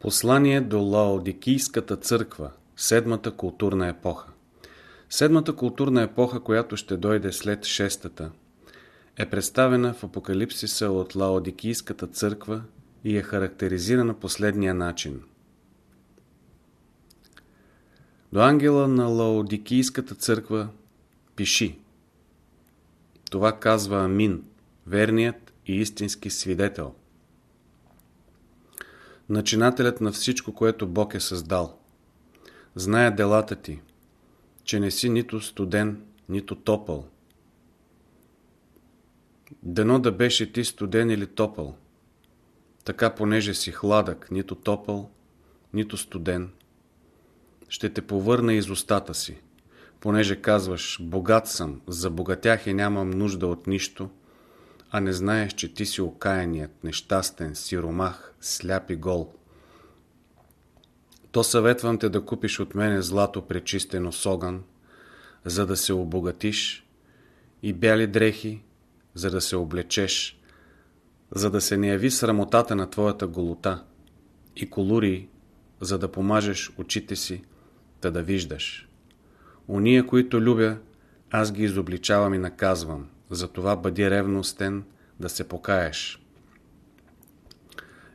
Послание до Лаодикийската църква, седмата културна епоха. Седмата културна епоха, която ще дойде след шестата, е представена в Апокалипсиса от Лаодикийската църква и е характеризирана последния начин. До ангела на Лаодикийската църква пиши. Това казва Амин, верният и истински свидетел – начинателят на всичко, което Бог е създал. Зная делата ти, че не си нито студен, нито топъл. Дено да беше ти студен или топъл. Така, понеже си хладък, нито топъл, нито студен, ще те повърна из устата си. Понеже казваш, богат съм, забогатях и нямам нужда от нищо, а не знаеш, че ти си окаяният, нещастен, сиромах, сляп и гол. То съветвам те да купиш от мене злато пречистено с огън, за да се обогатиш, и бяли дрехи, за да се облечеш, за да се не яви срамотата на твоята голота, и колури, за да помажеш очите си, да да виждаш. Уния, които любя, аз ги изобличавам и наказвам – затова бъди ревностен да се покаеш.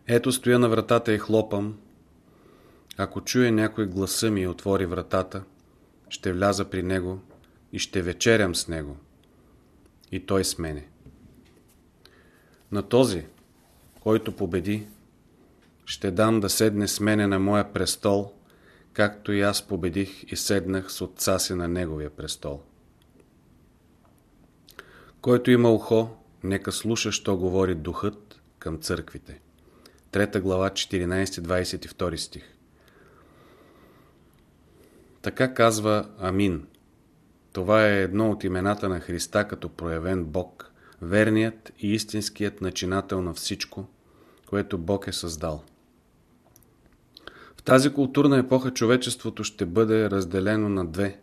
Ето стоя на вратата и хлопам. Ако чуе някой гласа ми и отвори вратата, ще вляза при него и ще вечерям с него. И той с мене. На този, който победи, ще дам да седне с мене на моя престол, както и аз победих и седнах с отца си на неговия престол. Който има ухо, нека слуша, що говори духът към църквите. Трета глава, 14-22 стих. Така казва Амин. Това е едно от имената на Христа като проявен Бог, верният и истинският начинател на всичко, което Бог е създал. В тази културна епоха човечеството ще бъде разделено на две.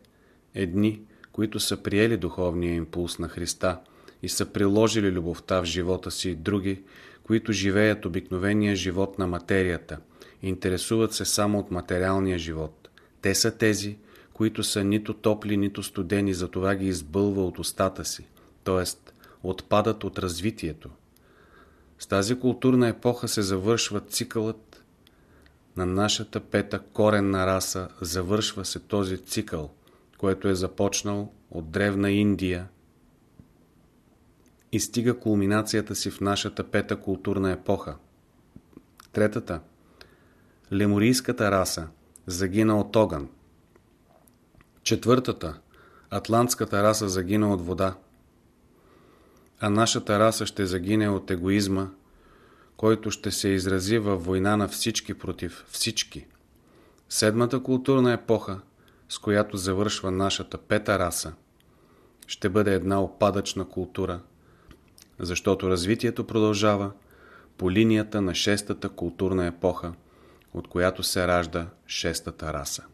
Едни, които са приели духовния импулс на Христа и са приложили любовта в живота си, други, които живеят обикновения живот на материята, интересуват се само от материалния живот. Те са тези, които са нито топли, нито студени, затова ги избълва от устата си, т.е. отпадат от развитието. С тази културна епоха се завършва цикълът на нашата пета коренна раса, завършва се този цикъл, който е започнал от древна Индия – и стига кулминацията си в нашата пета културна епоха. Третата – леморийската раса, загина от огън. Четвъртата – атлантската раса загина от вода. А нашата раса ще загине от егоизма, който ще се изрази във война на всички против всички. Седмата културна епоха, с която завършва нашата пета раса, ще бъде една опадъчна култура – защото развитието продължава по линията на шестата културна епоха, от която се ражда шестата раса.